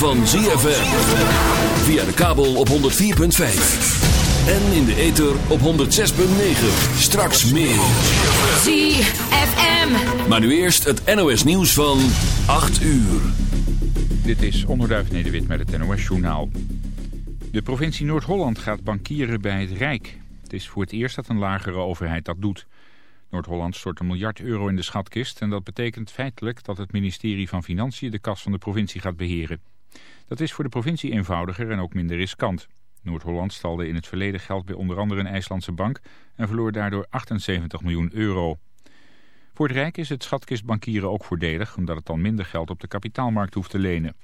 van ZFM. Via de kabel op 104.5. En in de ether op 106.9. Straks meer. ZFM. Maar nu eerst het NOS nieuws van 8 uur. Dit is Onderduif Nederwit met het NOS Journaal. De provincie Noord-Holland gaat bankieren bij het Rijk. Het is voor het eerst dat een lagere overheid dat doet. Noord-Holland stort een miljard euro in de schatkist... en dat betekent feitelijk dat het ministerie van Financiën de kas van de provincie gaat beheren. Dat is voor de provincie eenvoudiger en ook minder riskant. Noord-Holland stalde in het verleden geld bij onder andere een IJslandse bank... en verloor daardoor 78 miljoen euro. Voor het Rijk is het schatkistbankieren ook voordelig... omdat het dan minder geld op de kapitaalmarkt hoeft te lenen.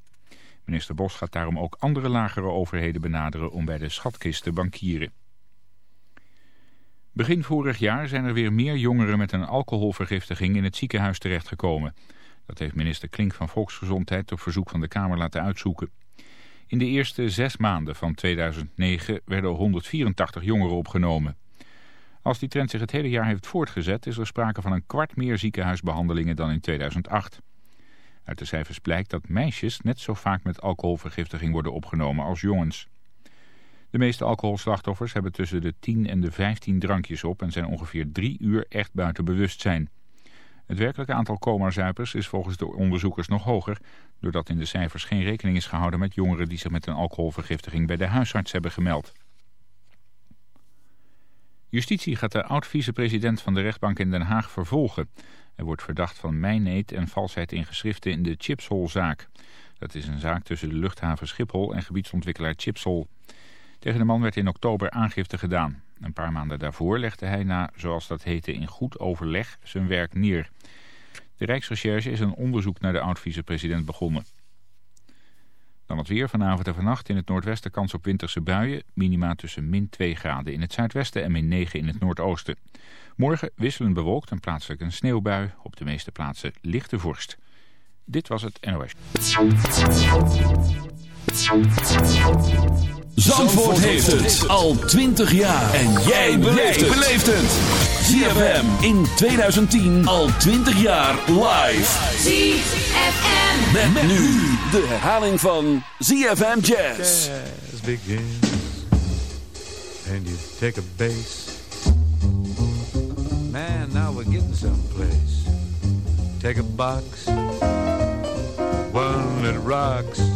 Minister Bos gaat daarom ook andere lagere overheden benaderen... om bij de schatkist te bankieren. Begin vorig jaar zijn er weer meer jongeren met een alcoholvergiftiging in het ziekenhuis terechtgekomen. Dat heeft minister Klink van Volksgezondheid op verzoek van de Kamer laten uitzoeken. In de eerste zes maanden van 2009 werden 184 jongeren opgenomen. Als die trend zich het hele jaar heeft voortgezet is er sprake van een kwart meer ziekenhuisbehandelingen dan in 2008. Uit de cijfers blijkt dat meisjes net zo vaak met alcoholvergiftiging worden opgenomen als jongens. De meeste alcoholslachtoffers hebben tussen de 10 en de 15 drankjes op en zijn ongeveer drie uur echt buiten bewustzijn. Het werkelijke aantal coma-zuipers is volgens de onderzoekers nog hoger, doordat in de cijfers geen rekening is gehouden met jongeren die zich met een alcoholvergiftiging bij de huisarts hebben gemeld. Justitie gaat de oud-vicepresident van de rechtbank in Den Haag vervolgen. Hij wordt verdacht van mijneed en valsheid in geschriften in de Chipshol-zaak. Dat is een zaak tussen de luchthaven Schiphol en gebiedsontwikkelaar Chipsol. Tegen de man werd in oktober aangifte gedaan. Een paar maanden daarvoor legde hij na, zoals dat heette, in goed overleg zijn werk neer. De Rijksrecherche is een onderzoek naar de oud-vicepresident begonnen. Dan het weer vanavond en vannacht in het noordwesten kans op winterse buien. Minima tussen min 2 graden in het zuidwesten en min 9 in het noordoosten. Morgen wisselend bewolkt en plaatselijk een sneeuwbui. Op de meeste plaatsen lichte vorst. Dit was het NOS. Zandvoort heeft het al 20 jaar. En jij beleeft het. ZFM in 2010 al 20 jaar live. ZFM. Met, nu de herhaling van ZFM Jazz. jazz begins and you take a bass. Man, now we're getting someplace. Take a box, one that rocks.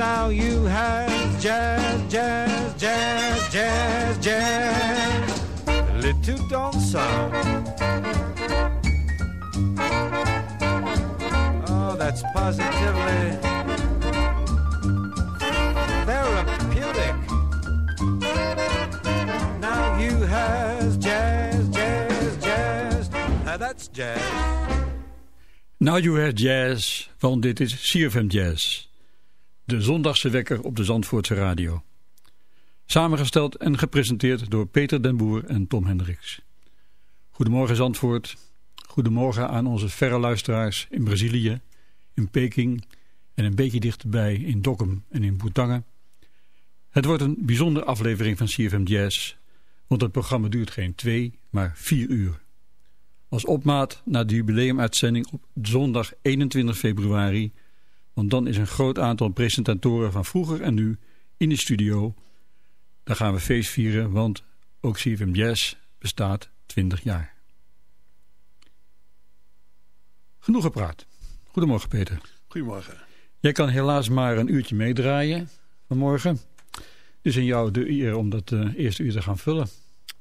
Now you have jazz, jazz, jazz, jazz, jazz. Little don't. Oh, that's positively therapeutic. Now you has jazz, jazz, jazz. Now that's jazz. Now You Hear Jazz, want dit is CFM Jazz. De zondagse wekker op de Zandvoortse radio. Samengesteld en gepresenteerd door Peter den Boer en Tom Hendricks. Goedemorgen Zandvoort. Goedemorgen aan onze verre luisteraars in Brazilië, in Peking en een beetje dichterbij in Dokkum en in Boetangen. Het wordt een bijzondere aflevering van CFM Jazz, want het programma duurt geen twee, maar vier uur. Als opmaat naar de jubileumuitzending op zondag 21 februari, want dan is een groot aantal presentatoren van vroeger en nu in de studio. Daar gaan we feest vieren, want ook CFM Jazz bestaat 20 jaar. Genoeg gepraat. Goedemorgen Peter. Goedemorgen. Jij kan helaas maar een uurtje meedraaien vanmorgen. Dus in jou de eer om dat uh, eerste uur te gaan vullen.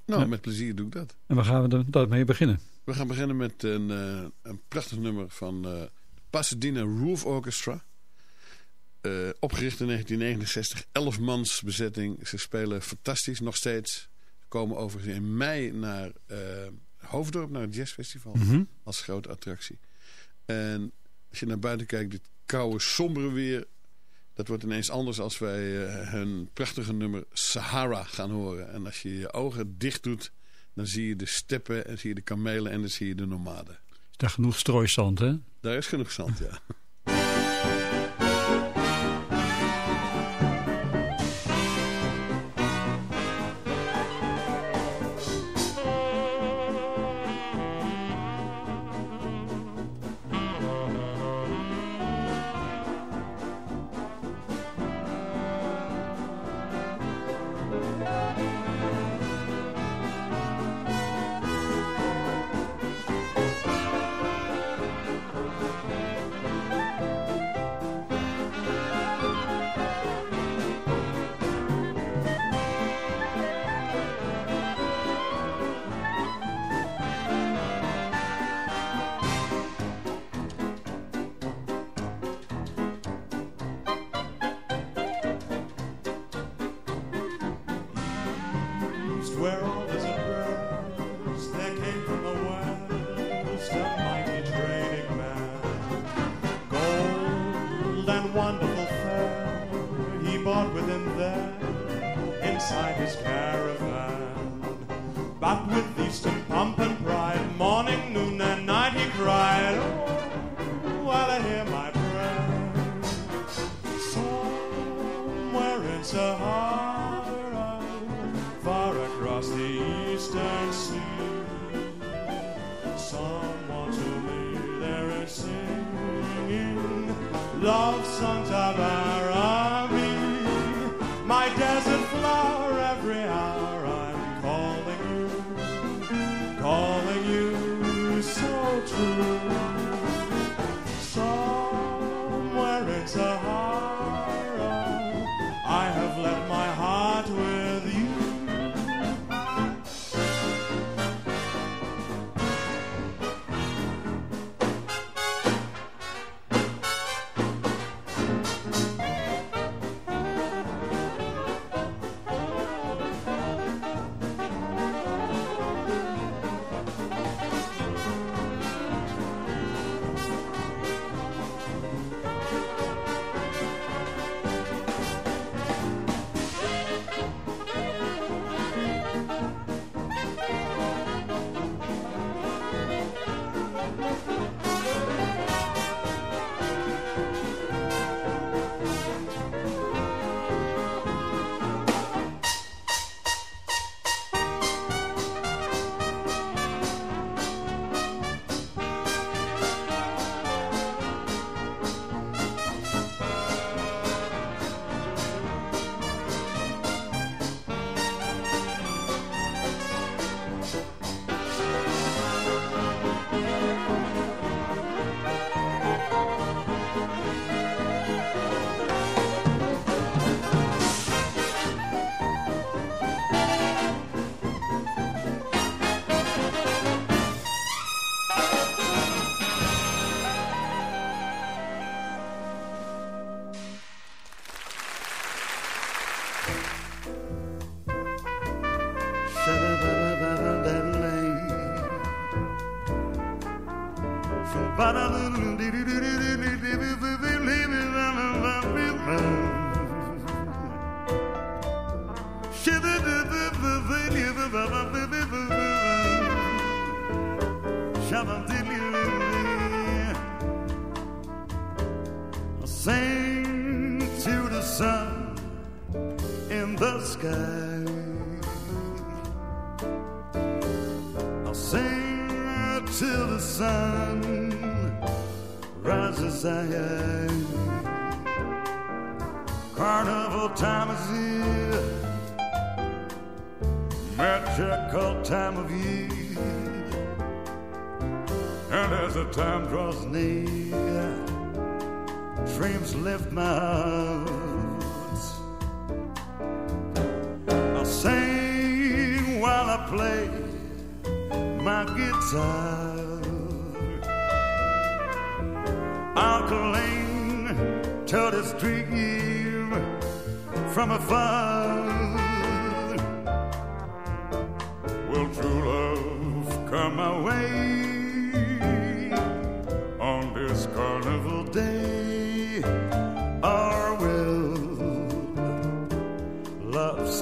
Nou, met plezier doe ik dat. En waar gaan we daarmee beginnen? We gaan beginnen met een, uh, een prachtig nummer van uh, Pasadena Roof Orchestra. opgericht in 1969, 11 mans bezetting. Ze spelen fantastisch, nog steeds. Ze komen overigens in mei naar Hoofddorp, naar het jazzfestival. Mm -hmm. Als grote attractie. En als je naar buiten kijkt, dit koude, sombere weer... dat wordt ineens anders als wij uh, hun prachtige nummer Sahara gaan horen. En als je je ogen dicht doet, dan zie je de steppen... en zie je de kamelen en dan zie je de nomaden. Daar genoeg strooizand, hè? Daar is genoeg zand, ja. brought with him there inside his caravan. But with Eastern pomp and pride, morning, noon, and night he cried, Oh, while I hear my prayer, somewhere in Sahara, far across the eastern sea, someone to me there is singing love songs about my dad.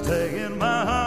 Stay in my heart?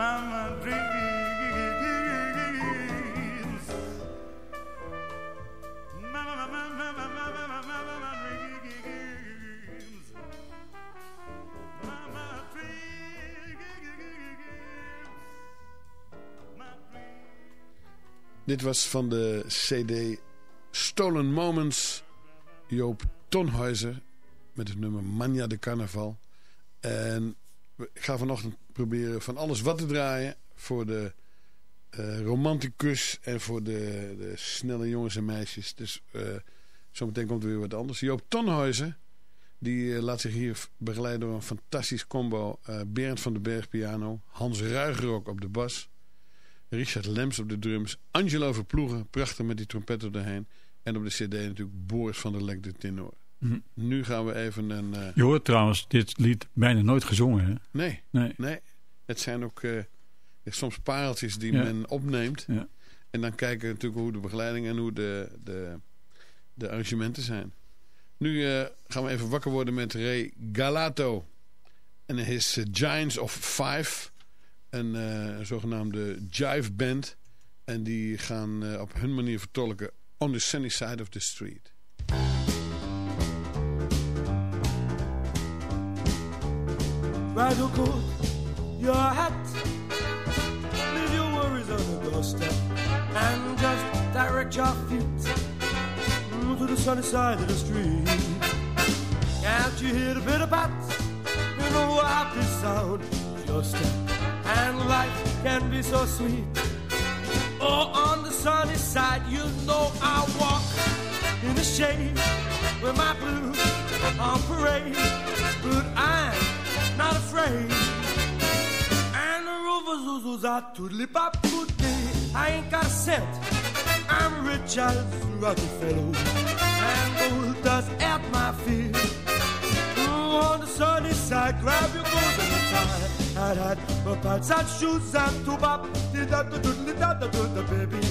Mama dreams. Mama, mama, mama, mama, mama, mama dreams. Mama dreams. Dit was van de CD Stolen Moments. Joop Tonhuizen met het nummer Mania de Carnaval. En ik ga vanochtend proberen van alles wat te draaien voor de eh, romanticus en voor de, de snelle jongens en meisjes. Dus eh, zometeen komt er weer wat anders. Joop Tonhuizer, die eh, laat zich hier begeleiden door een fantastisch combo. Berend van den Berg piano, Hans Ruiger ook op de bas. Richard Lems op de drums. Angelo Verploegen, prachtig met die trompetten erheen. En op de cd natuurlijk Boris van der Lek de tenor. Mhm. Nu gaan we even een... eh, Je hoort trouwens dit lied bijna nooit gezongen. Hè? nee, Nee. nee. Het zijn ook eh, soms pareltjes die Ja. men opneemt. Ja. En dan kijken we natuurlijk hoe de begeleiding en hoe de, de, de arrangementen zijn. Nu eh, gaan we even wakker worden met Ray Galato. En his Giants of Five. Een zogenaamde jive band. En die gaan op hun manier vertolken On the Sunny Side of the Street. Ride your coat, your hat, leave your worries on the doorstep, and just direct your feet to the sunny side of the street. Can't you hear the bitter bat? You know sound is your step, and life can be so sweet. Oh, on the sunny side, you know I walk in the shade with my blues on parade, but I'm not afraid. And the rover zoozles are tootly pop today. I ain't got a cent. I'm rich as a lucky fellow, And gold dust at my feet. Oh, on the sunny side, grab your gold at the time. I'd had my pants and shoes and two bop. Did that the doodly da da da baby.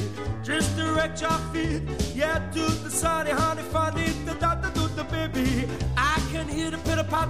Just to direct your feet, yeah, to the sunny honey funny. Da da da da baby. I can hear the pitter pot.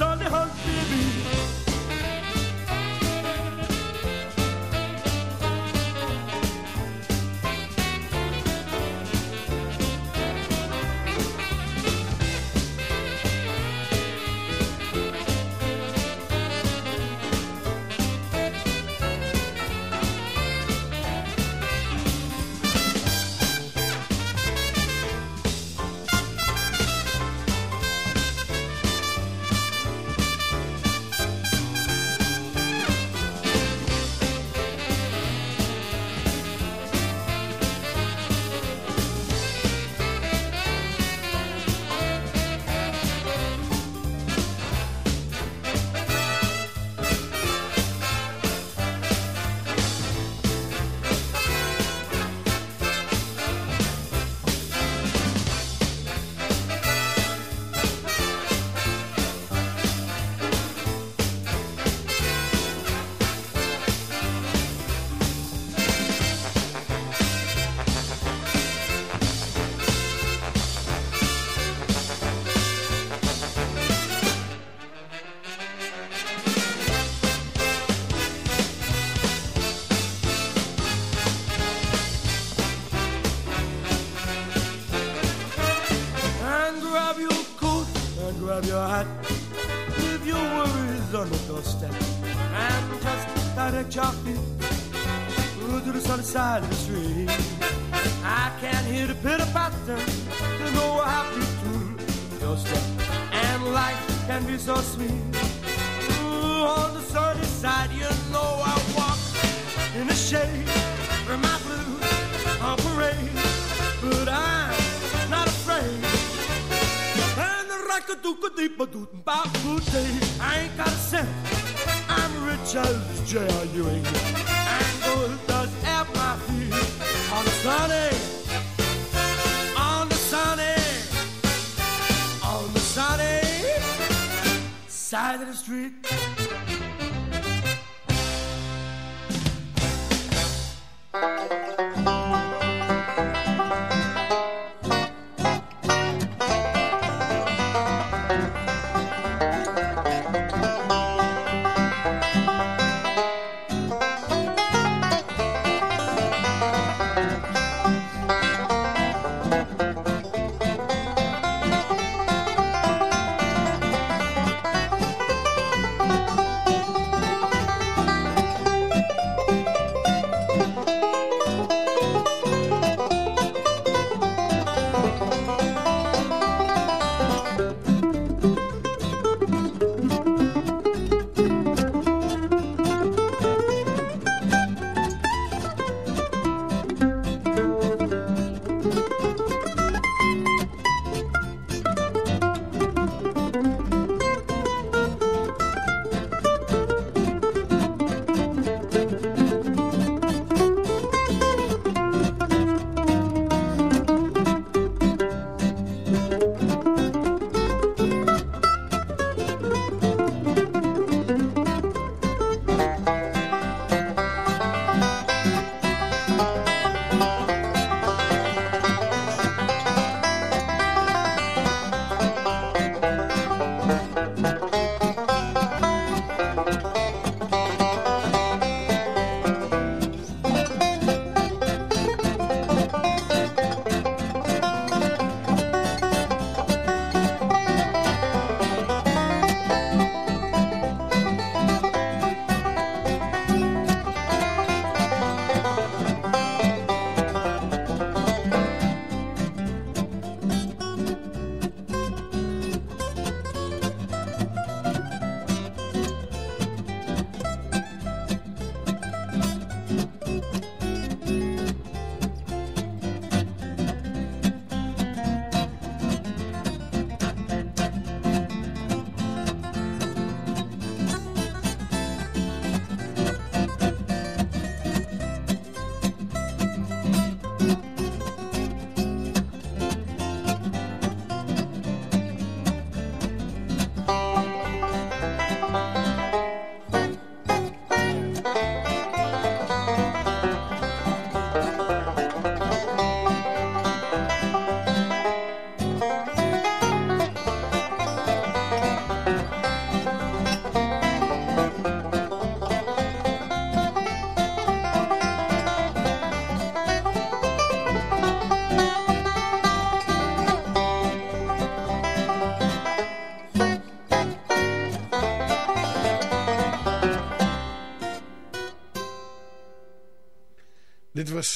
Sunday hunt, baby.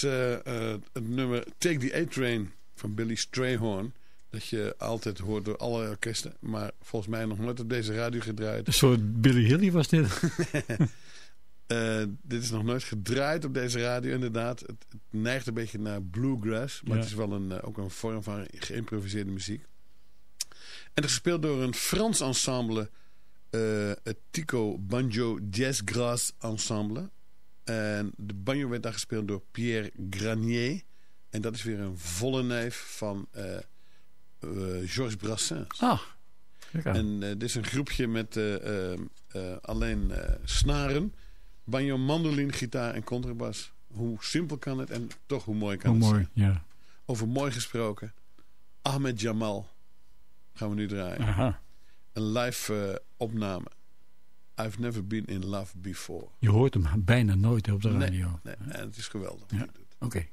Eh, het nummer Take the A-Train van Billy Strayhorn. Dat je altijd hoort door alle orkesten. Maar volgens mij nog nooit op deze radio gedraaid. Een soort Billy Hilly was dit. Eh, dit is nog nooit gedraaid op deze radio, inderdaad. Het, het neigt een beetje naar bluegrass. Maar Ja. het is wel een, eh, ook een vorm van geïmproviseerde muziek. En het is gespeeld door een Frans ensemble. eh, het Tico Banjo Jazz Grass Ensemble. En de banjo werd daar gespeeld door Pierre Granier. En dat is weer een volle neef van eh, eh, Georges Brassens. Ah. En eh, dit is een groepje met alleen snaren, banjo, mandoline, gitaar en contrabas. Hoe simpel kan het en toch hoe mooi kan Hoe het mooi, zijn. ja. Over mooi gesproken. Ahmed Jamal gaan we nu draaien. Aha. Een live opname. I've never been in love before. Je hoort hem bijna nooit op de Nee, radio. nee, en het is geweldig. Ja. wat hij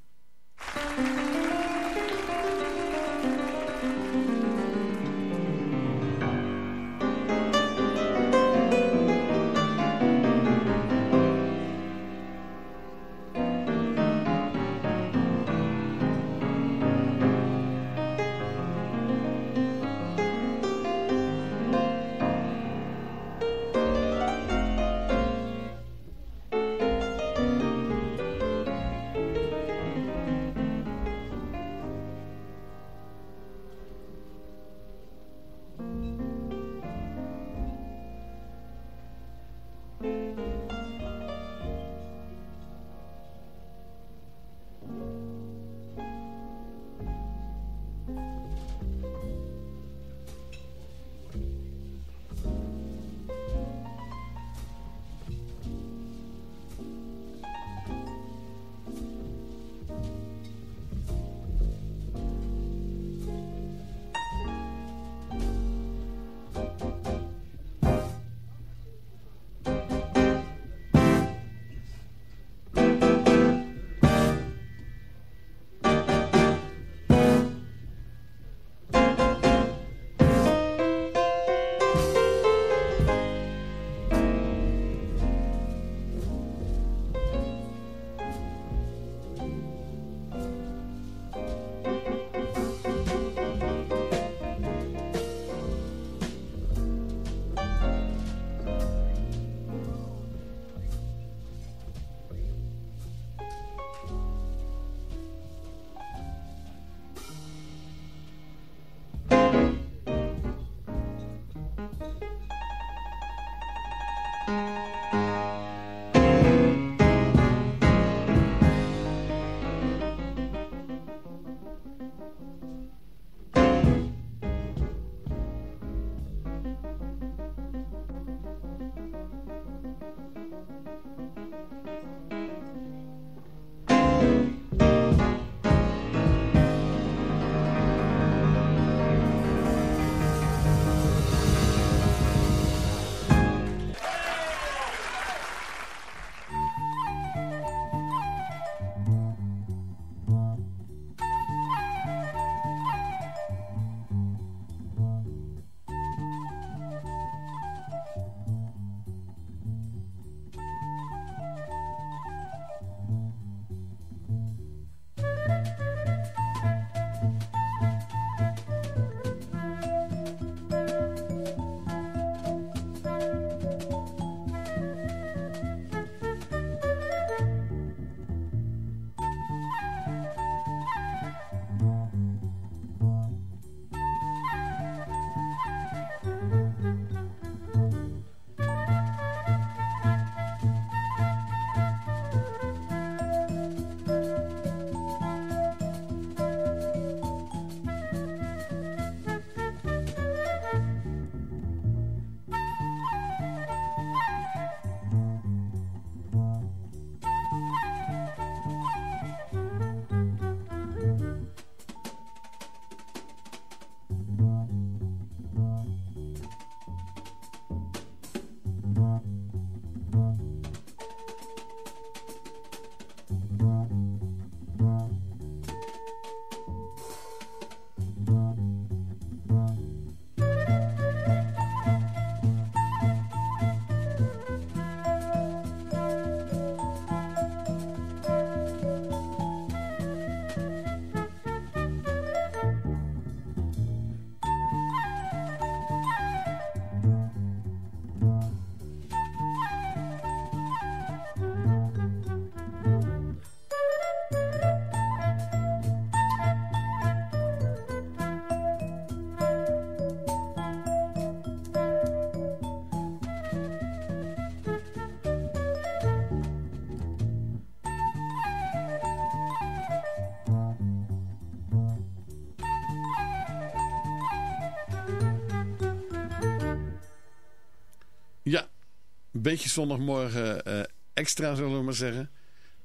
Een beetje zondagmorgen eh, extra, zullen we maar zeggen.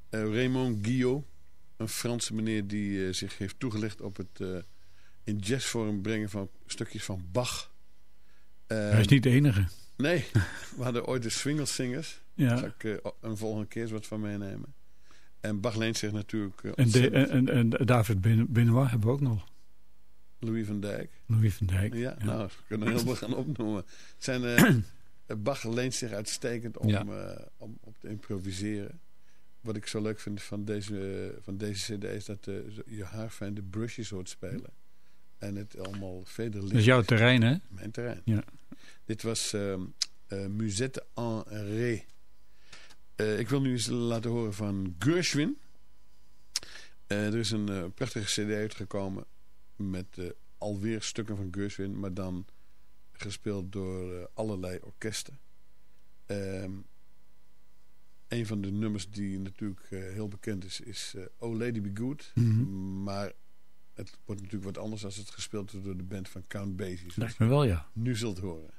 Eh, Raymond Guillot, een Franse meneer die eh, zich heeft toegelegd op het in jazzvorm brengen van stukjes van Bach. Hij is niet de enige. Nee, we hadden ooit de Swingelsingers. Ja. Daar ga ik een volgende keer eens wat van meenemen. En Bach leent zich natuurlijk... En, de, en, en, David Benoit hebben we ook nog. Louis van Dijk. Louis van Dijk. Ja, ja. nou, we kunnen heel veel gaan opnoemen. Zijn, uh, Bach leent zich uitstekend om, ja. om op te improviseren. Wat ik zo leuk vind van deze, van deze cd is dat je haar fijn de brushes hoort spelen. En het allemaal verder ligt. Dat is jouw terrein, hè? Mijn terrein. Ja. Dit was uh, uh, Musette en Ré. Uh, ik wil nu eens laten horen van Gershwin. er is een prachtige cd uitgekomen met alweer stukken van Gershwin, maar dan gespeeld door allerlei orkesten. Ehm, een van de nummers die natuurlijk heel bekend is, is Oh Lady Be Good. Mhm. Mm -hmm. Maar het wordt natuurlijk wat anders als het gespeeld wordt door de band van Count Basie. Lijkt me wel, ja. Nu zult horen.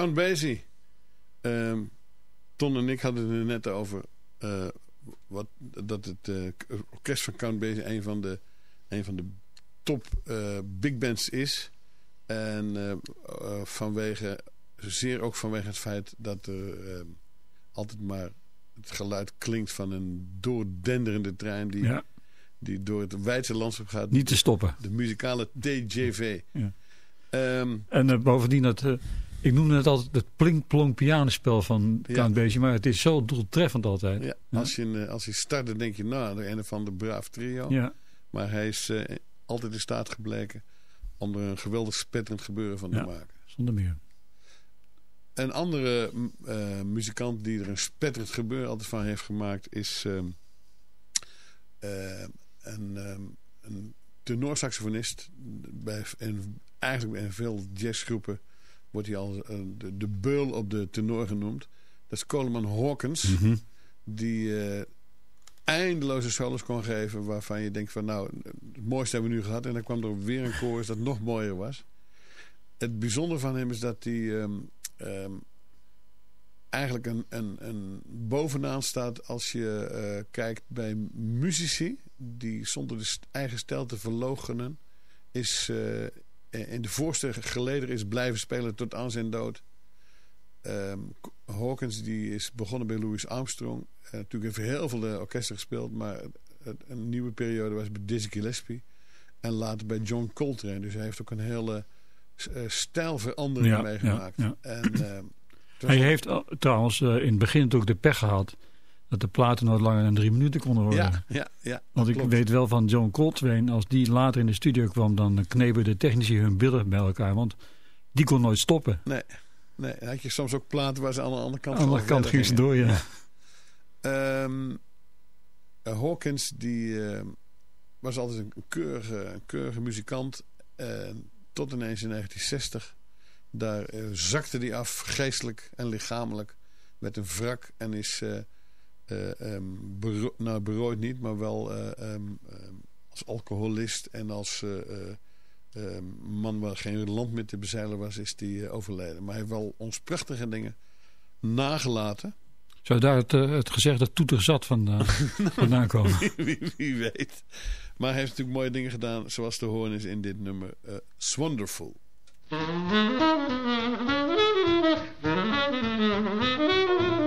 Count Basie. Um, Ton en ik hadden het er net over uh, wat, dat het uh, orkest van Count Basie een van de, een van de top uh, big bands is. En vanwege, zeer ook vanwege het feit dat er altijd maar het geluid klinkt van een doordenderende trein die, ja. die door het wijdse landschap gaat. Niet te stoppen. De muzikale TJV. Ja. Um, en bovendien dat Ik noemde het altijd het plink-plonk pianospel van Ja. Count Basie, maar het is zo doeltreffend altijd. Ja, als, je, eh, als hij start, dan denk je, nou, de een van de braaf trio. Ja. Maar hij is eh, altijd in staat gebleken om er een geweldig spetterend gebeuren van te maken. Zonder meer. Een andere m, eh, muzikant die er een spetterend gebeuren altijd van heeft gemaakt is ehm, eh, een, ehm, een tenorsaxofonist. Bij, en eigenlijk in veel jazzgroepen wordt hij al eh, de, de beul op de tenor genoemd. Dat is Coleman Hawkins. Mhm. Die eh, eindeloze solos kon geven waarvan je denkt van nou, het mooiste hebben we nu gehad. En dan kwam er weer een chorus dat nog mooier was. Het bijzondere van hem is dat hij ehm, ehm, eigenlijk een, een, een bovenaan staat als je eh, kijkt bij muzici die zonder de st- eigen stijl te verloochenen is in de voorste geleden is blijven spelen tot aan zijn dood. Ehm, Hawkins die is begonnen bij Louis Armstrong. Eh, natuurlijk heeft hij heel veel eh, orkesten gespeeld, maar een nieuwe periode was bij Dizzy Gillespie. En later bij John Coltrane. Dus hij heeft ook een hele eh, stijlverandering Ja, meegemaakt. ja, En, ehm, Hij heeft trouwens eh, in het begin natuurlijk de pech gehad dat de platen nooit langer dan drie minuten konden worden. ja, ja, ja, Want ik klopt. weet wel van John Coltrane, als die later in de studio kwam, dan knepen de technici hun billen bij elkaar. Want die kon nooit stoppen. Nee, nee, had je soms ook platen waar ze aan de andere kant Aan de andere kant ging ze door, ja. Ehm, eh, Hawkins die ehm, was altijd een keurige, een keurige muzikant. Tot ineens in 1960. Daar eh, zakte hij af, geestelijk en lichamelijk. Met een wrak. En is, um, bero nou, berooid niet, maar wel eh, ehm, ehm, als alcoholist en als eh, man waar geen land meer te bezeilen was, is die overleden. Maar hij heeft wel ons prachtige dingen nagelaten. Zou daar het, het gezegde toeter zat van, uh, vandaan komen? Wie, weet. Maar hij heeft natuurlijk mooie dingen gedaan, zoals te horen is in dit nummer. Uh, Wonderful.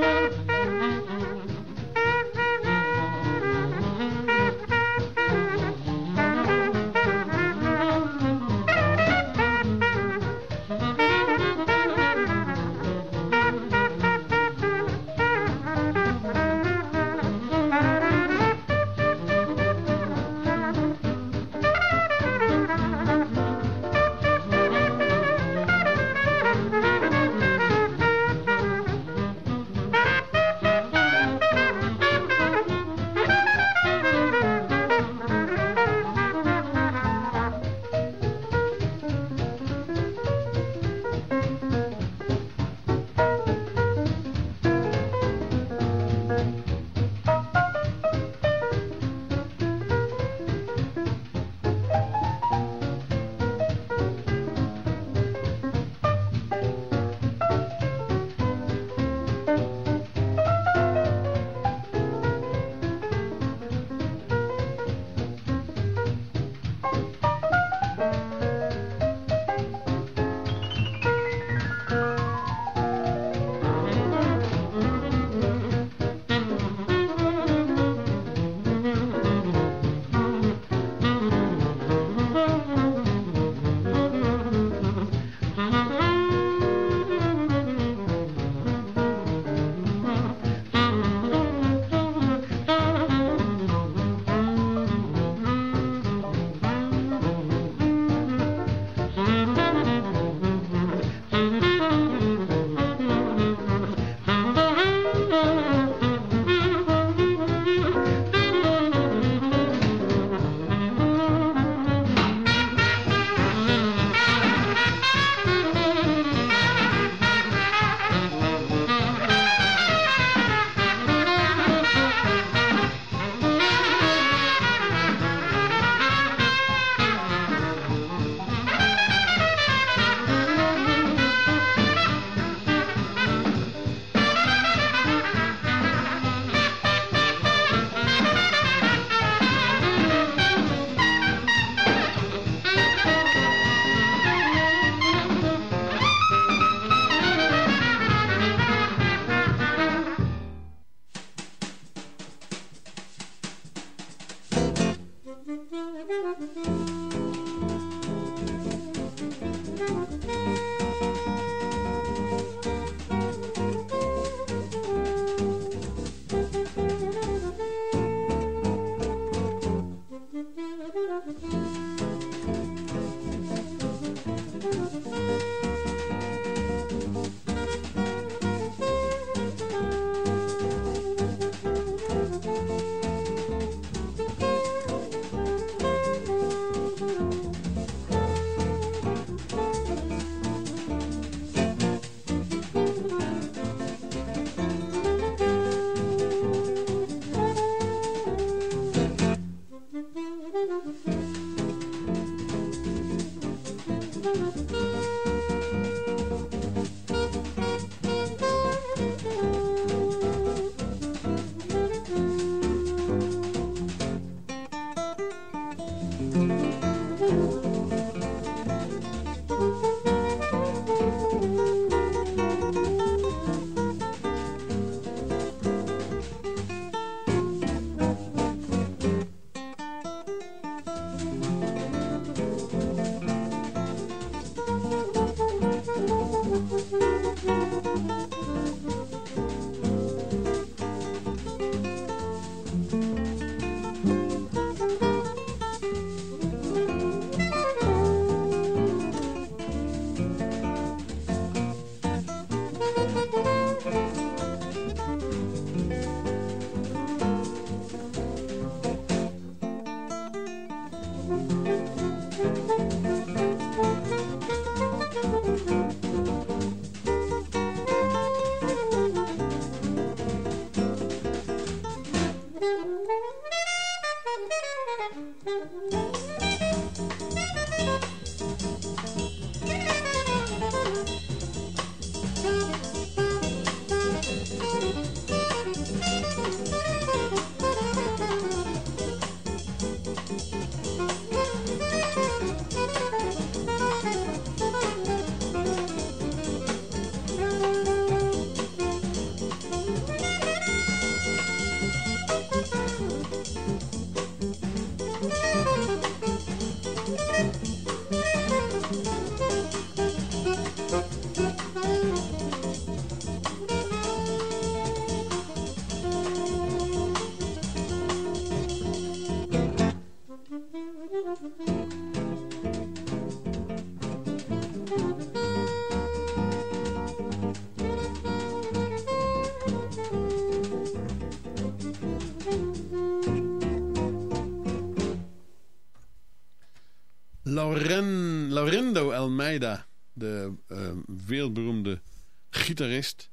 Lauren, Laurindo Almeida, de uh, wereldberoemde gitarist,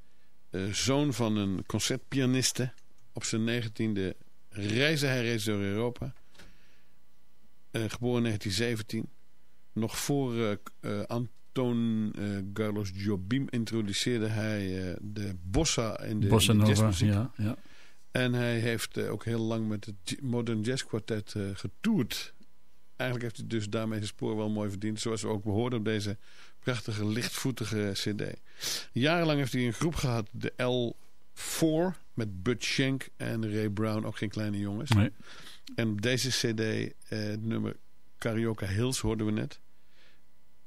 uh, zoon van een concertpianiste. Op zijn negentiende reisde hij reeds door Europa. Uh, geboren in 1917. Nog voor Anton Carlos Jobim introduceerde hij de bossa in de, bossa in de jazzmuziek. ja, ja. En hij heeft ook heel lang met het Modern Jazz Quartet getoerd eigenlijk heeft hij dus daarmee zijn spoor wel mooi verdiend. Zoals we ook behoorden op deze prachtige, lichtvoetige cd. Jarenlang heeft hij een groep gehad, de L4, met Bud Schenk en Ray Brown, ook geen kleine jongens. Nee. En op deze cd, eh, het nummer Carioca Hills hoorden we net.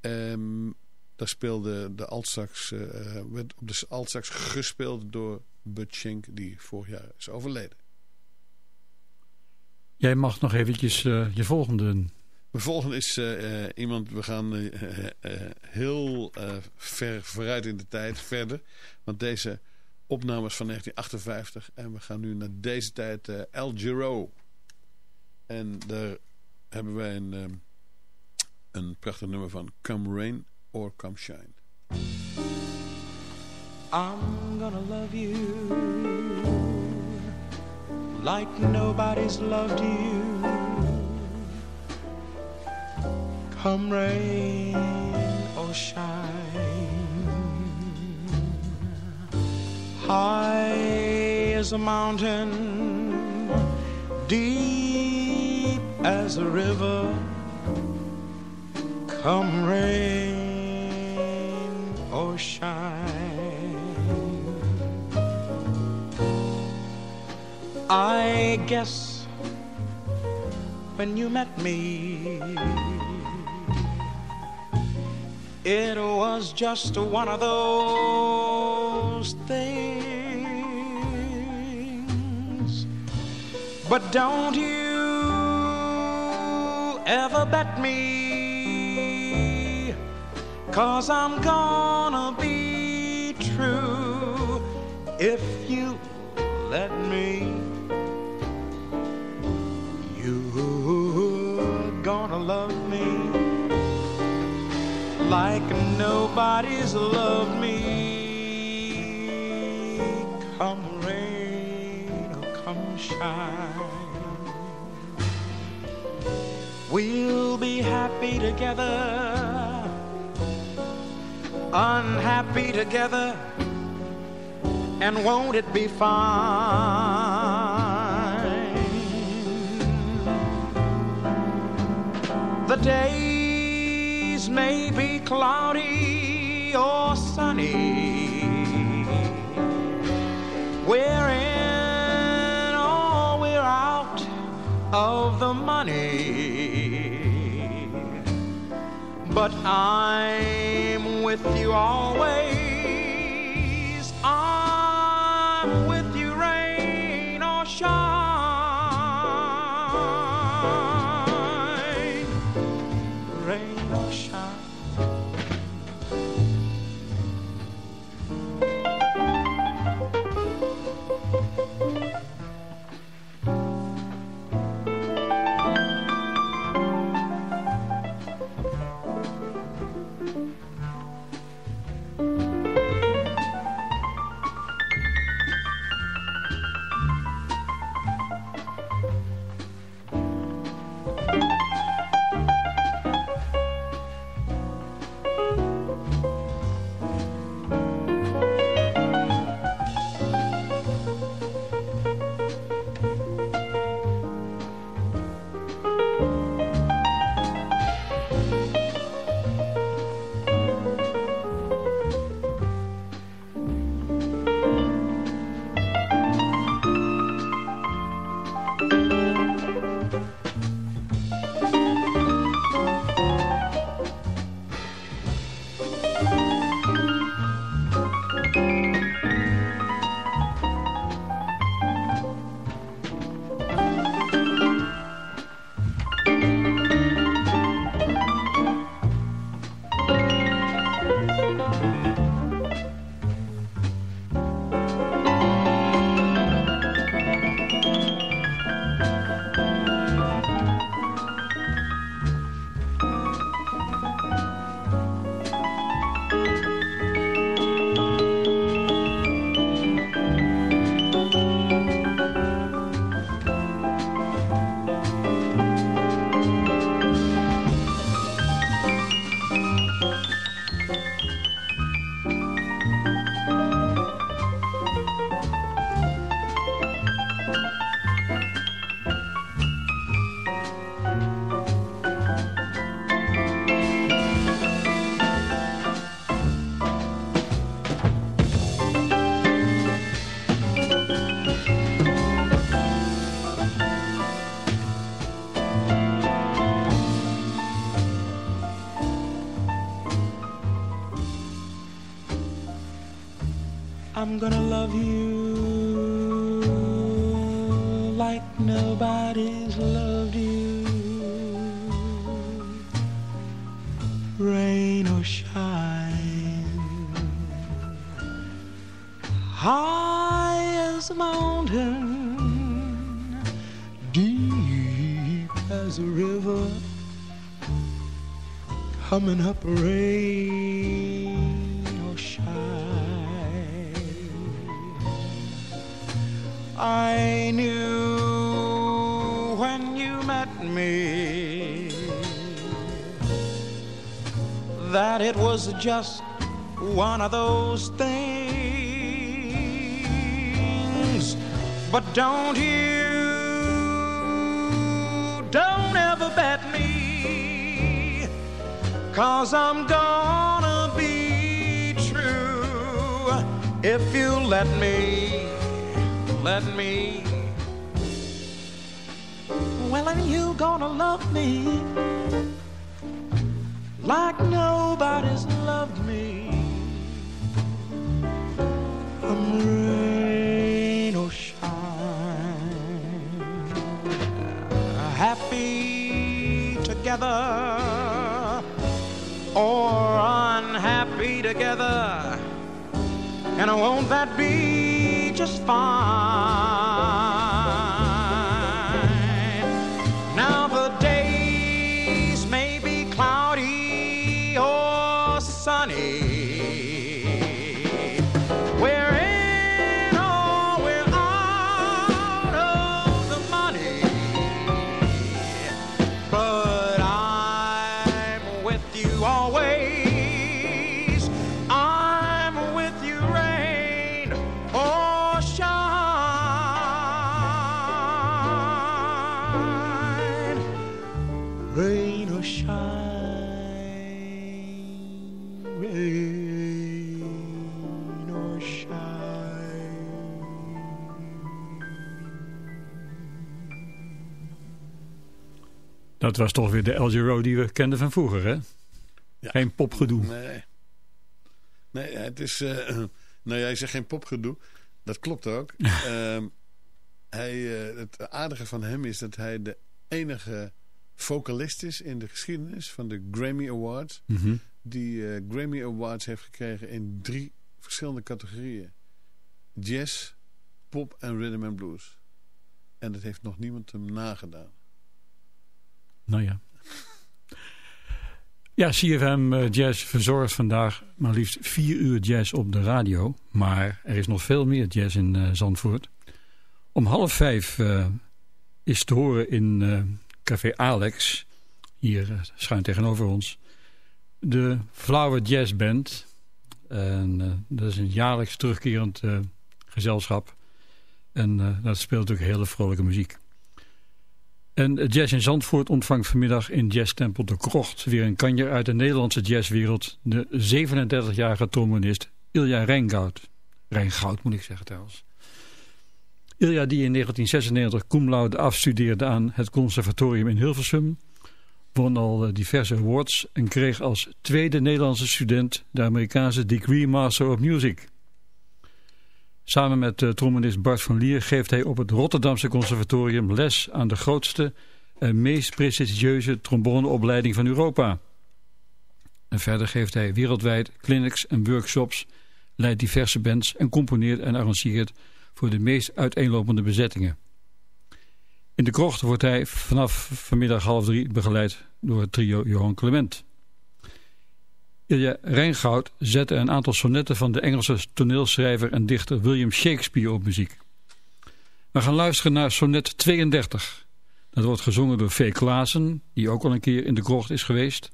Um, daar speelde de altsax, uh, werd op de altsax gespeeld door Bud Schenk, die vorig jaar is overleden. Jij mag nog eventjes uh, je volgende de volgende is uh, uh, iemand, we gaan uh, heel ver vooruit in de tijd verder. Want deze opname is van 1958 en we gaan nu naar deze tijd El Giro. En daar hebben wij een, een prachtig nummer van Come Rain or Come Shine. I'm gonna love you like nobody's loved you. Come rain or shine. High as a mountain, deep as a river, come rain or shine. I guess when you met me it was just one of those things. But don't you ever bet me, cause I'm gonna be true if you let me. You're gonna love like nobody's loved me. Come rain or come shine, we'll be happy together, unhappy together, and won't it be fine? The day may be cloudy or sunny. We're in or we're out of the money. But I'm with you always. Just one of those things. But don't you, don't ever bet me, cause I'm gonna be true if you let me, let me. Well, and you gonna love me like nobody's loved me. From rain or shine, happy together or unhappy together, and won't that be just fine? Dat was toch weer de El Giro die we kenden van vroeger, hè? Ja. Geen popgedoe. Nee. Nee, het is... eh nou, jij zegt geen popgedoe. Dat klopt ook. Ehm, hij, eh, het aardige van hem is dat hij de enige vocalist is in de geschiedenis van de Grammy Awards. Mhm. Die eh, Grammy Awards heeft gekregen in drie verschillende categorieën. Jazz, pop en rhythm and blues. En dat heeft nog niemand hem nagedaan. Nou ja. Ja, CFM eh, Jazz verzorgt vandaag maar liefst vier uur jazz op de radio. Maar er is nog veel meer jazz in eh, Zandvoort. Om half vijf eh, is te horen in Café Alex, hier schuin tegenover ons, de Flower Jazz Band. En dat is een jaarlijks terugkerend gezelschap. En dat speelt natuurlijk hele vrolijke muziek. En Jazz in Zandvoort ontvangt vanmiddag in Jazztempel de Krocht weer een kanjer uit de Nederlandse jazzwereld. De 37-jarige trombonist Ilja Rijngoud. Rijngoud moet ik zeggen trouwens. Ilja die in 1996 cum afstudeerde aan het conservatorium in Hilversum. Won al eh, diverse awards en kreeg als tweede Nederlandse student de Amerikaanse Degree Master of Music. Samen met uh, trombonist Bart van Lier geeft hij op het Rotterdamse conservatorium les aan de grootste en meest prestigieuze tromboneopleiding van Europa. En verder geeft hij wereldwijd clinics en workshops, leidt diverse bands en componeert en arrangeert voor de meest uiteenlopende bezettingen. In de krocht wordt hij vanaf vanmiddag half drie begeleid door het trio Johan Clement. Ilja Rijngoud zette een aantal sonnetten van de Engelse toneelschrijver en dichter William Shakespeare op muziek. We gaan luisteren naar sonnet 32. Dat wordt gezongen door V. Klaassen, die ook al een keer in de krocht is geweest.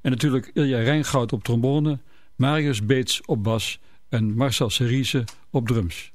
En natuurlijk Ilja Rijngoud op trombone, Marius Beets op bas en Marcel Cerise op drums.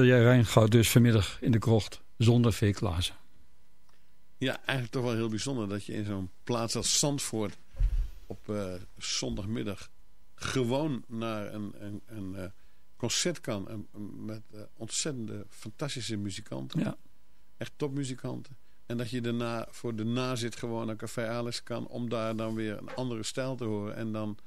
Ilja Rijngoud dus vanmiddag in de krocht zonder V. Ja, eigenlijk toch wel heel bijzonder dat je in zo'n plaats als Zandvoort op eh, zondagmiddag gewoon naar een, een, een eh, concert kan. Met eh, ontzettende fantastische muzikanten. Ja. Echt topmuzikanten. En dat je daarna voor de nazit gewoon naar Café Alice kan om daar dan weer een andere stijl te horen. En dan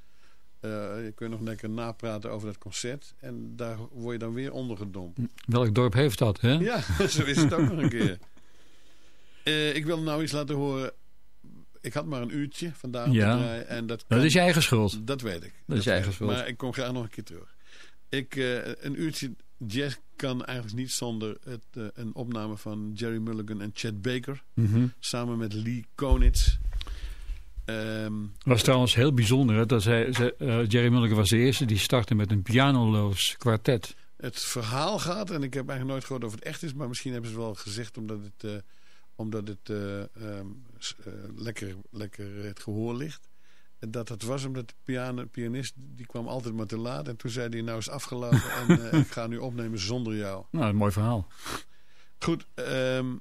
eh, je kunt nog lekker napraten over dat concert. En daar word je dan weer ondergedompeld. Welk dorp heeft dat, hè? Ja, zo is het ook nog een keer. Eh, ik wil nou iets laten horen ik had maar een uurtje vandaag ja. draaien. En dat, dat is je eigen schuld. Dat weet ik. Dat, is je eigen schuld. Maar ik kom graag nog een keer terug. Ik, eh, een uurtje jazz kan eigenlijk niet zonder het, een opname van Jerry Mulligan en Chet Baker. Mhm. Samen met Lee Konitz. Ehm, was trouwens heel bijzonder. Hè, dat zij, eh, Jerry Mulligan was de eerste die startte met een pianoloos kwartet. het verhaal gaat, en ik heb eigenlijk nooit gehoord of het echt is, maar misschien hebben ze wel gezegd omdat het, eh, omdat het eh, ehm, eh, lekker, lekker het gehoor ligt. En dat het was omdat de piano, pianist, die kwam altijd maar te laat. En toen zei hij, nou is afgelopen en ik ga nu opnemen zonder jou. Nou, een mooi verhaal. Goed, ehm,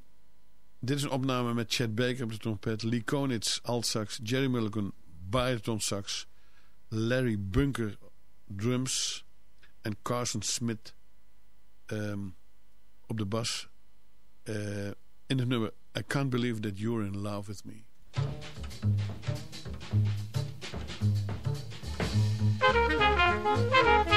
dit is een opname met Chad Baker op de trompet, Lee Konitz, altsax, Jerry Mulligan, bariton sax, Larry Bunker, drums en Carson Smith ehm, op de bas eh, in het nummer I Can't Believe That You're In Love With Me.